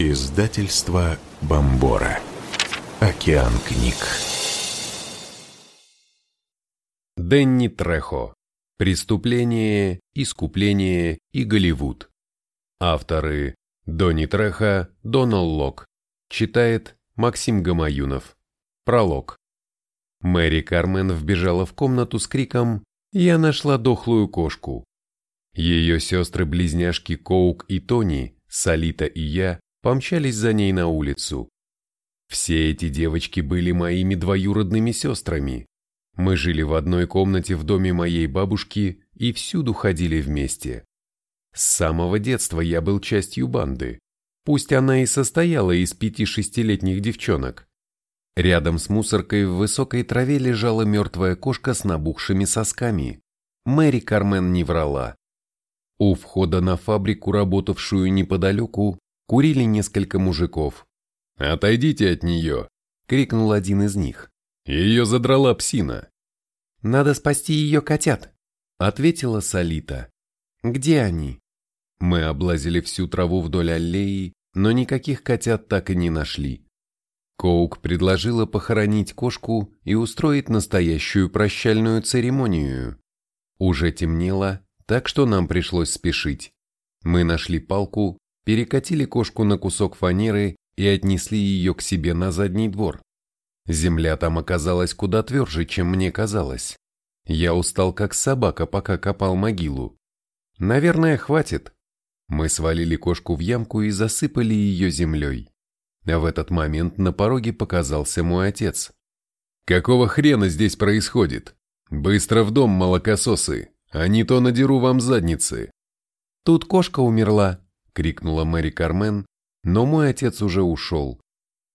Издательство Бомбора. Океан книг. Дэнни Трехо. Преступление, искупление и Голливуд. Авторы Донни Трехо, Донал Лок. Читает Максим Гамаюнов. Пролог. Мэри Кармен вбежала в комнату с криком «Я нашла дохлую кошку». Ее сестры-близняшки Коук и Тони, Салита и я помчались за ней на улицу. Все эти девочки были моими двоюродными сестрами. Мы жили в одной комнате в доме моей бабушки и всюду ходили вместе. С самого детства я был частью банды, пусть она и состояла из пяти-шестилетних девчонок. Рядом с мусоркой в высокой траве лежала мертвая кошка с набухшими сосками. Мэри Кармен не врала. У входа на фабрику, работавшую неподалеку, курили несколько мужиков. «Отойдите от нее!» — крикнул один из них. «Ее задрала псина!» «Надо спасти ее котят!» — ответила Солита. «Где они?» Мы облазили всю траву вдоль аллеи, но никаких котят так и не нашли. Коук предложила похоронить кошку и устроить настоящую прощальную церемонию. Уже темнело, так что нам пришлось спешить. Мы нашли палку, перекатили кошку на кусок фанеры и отнесли ее к себе на задний двор. Земля там оказалась куда тверже, чем мне казалось. Я устал как собака, пока копал могилу. Наверное, хватит. Мы свалили кошку в ямку и засыпали ее землей. А в этот момент на пороге показался мой отец. «Какого хрена здесь происходит? Быстро в дом, молокососы, а не то надеру вам задницы!» «Тут кошка умерла!» — крикнула Мэри Кармен, но мой отец уже ушел.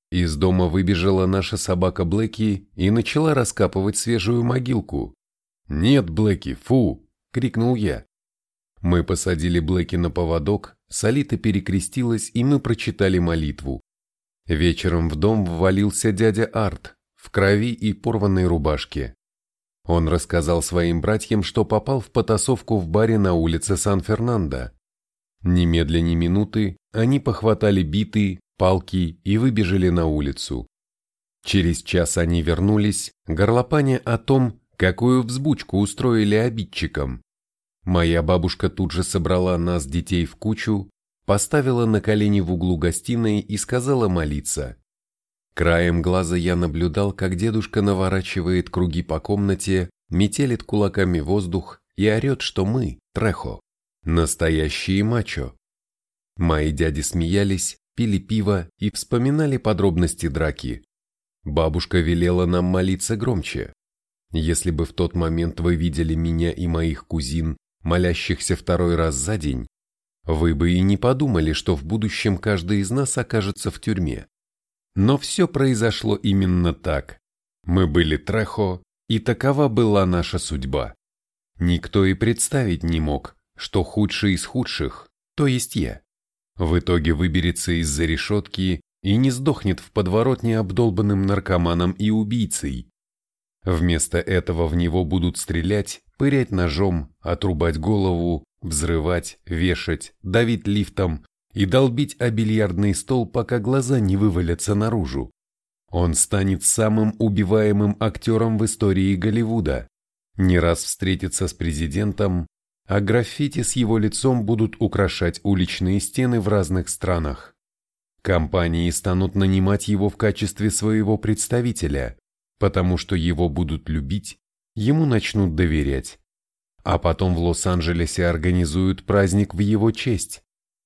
Из дома выбежала наша собака Блэки и начала раскапывать свежую могилку. «Нет, Блэки, фу!» — крикнул я. Мы посадили Блэки на поводок, Солита перекрестилась, и мы прочитали молитву. Вечером в дом ввалился дядя Арт в крови и порванной рубашке. Он рассказал своим братьям, что попал в потасовку в баре на улице Сан-Фернандо. Немедленно ни минуты они похватали биты, палки и выбежали на улицу. Через час они вернулись, горлопаня о том, какую взбучку устроили обидчикам. Моя бабушка тут же собрала нас, детей, в кучу поставила на колени в углу гостиной и сказала молиться. Краем глаза я наблюдал, как дедушка наворачивает круги по комнате, метелит кулаками воздух и орет, что мы, Трехо, настоящие мачо. Мои дяди смеялись, пили пиво и вспоминали подробности драки. Бабушка велела нам молиться громче. Если бы в тот момент вы видели меня и моих кузин, молящихся второй раз за день, вы бы и не подумали, что в будущем каждый из нас окажется в тюрьме. Но все произошло именно так. Мы были Трехо, и такова была наша судьба. Никто и представить не мог, что худший из худших, то есть я, в итоге выберется из-за решетки и не сдохнет в подворотне обдолбанным наркоманом и убийцей. Вместо этого в него будут стрелять, пырять ножом, отрубать голову, взрывать, вешать, давить лифтом и долбить о бильярдный стол, пока глаза не вывалятся наружу. Он станет самым убиваемым актером в истории Голливуда, не раз встретится с президентом, а граффити с его лицом будут украшать уличные стены в разных странах. Компании станут нанимать его в качестве своего представителя, потому что его будут любить, ему начнут доверять. А потом в Лос-Анджелесе организуют праздник в его честь.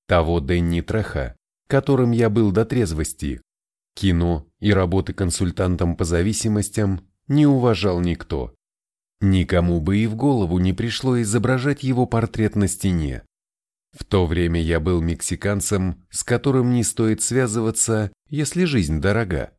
Того Дэнни Треха, которым я был до трезвости. Кино и работы консультантом по зависимостям не уважал никто. Никому бы и в голову не пришло изображать его портрет на стене. В то время я был мексиканцем, с которым не стоит связываться, если жизнь дорога.